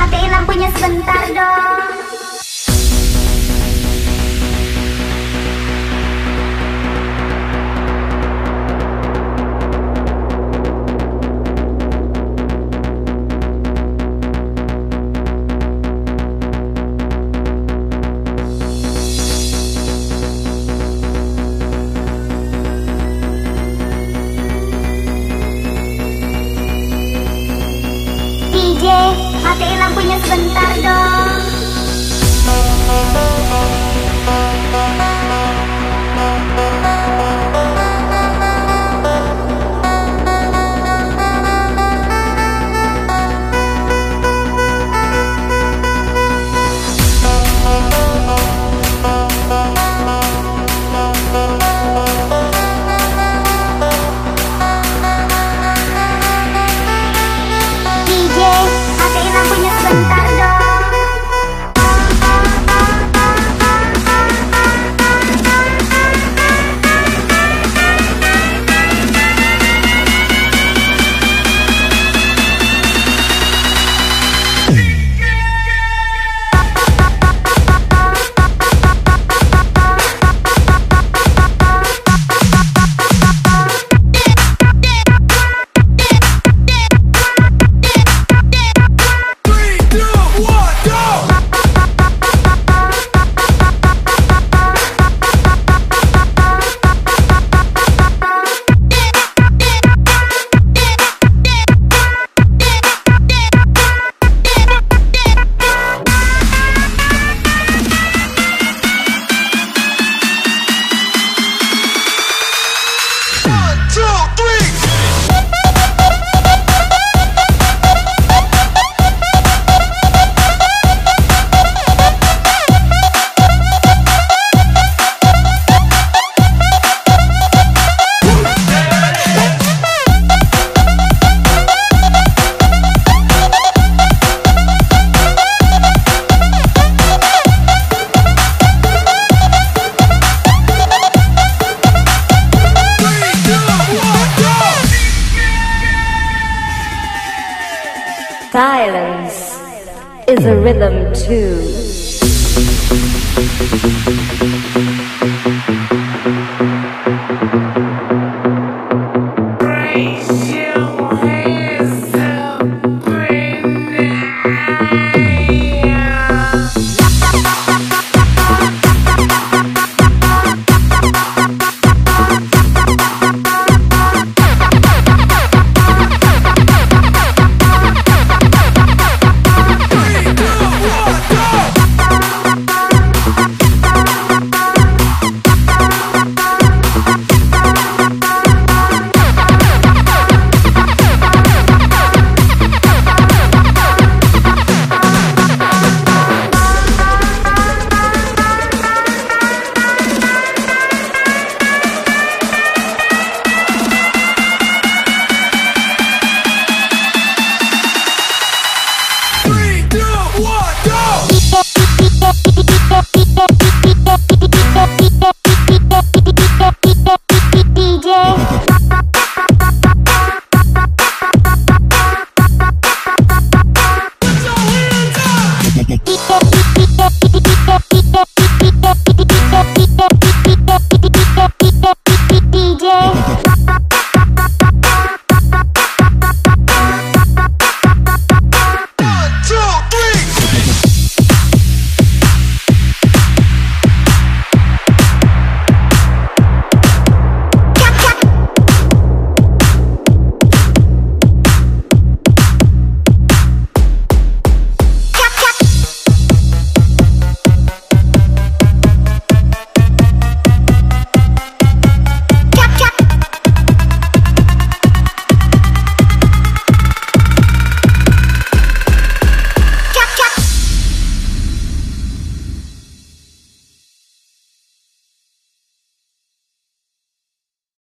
matiin lampunya sebentar dong. DJ, matiin lampunya sebentar dong. Is a rhythm too.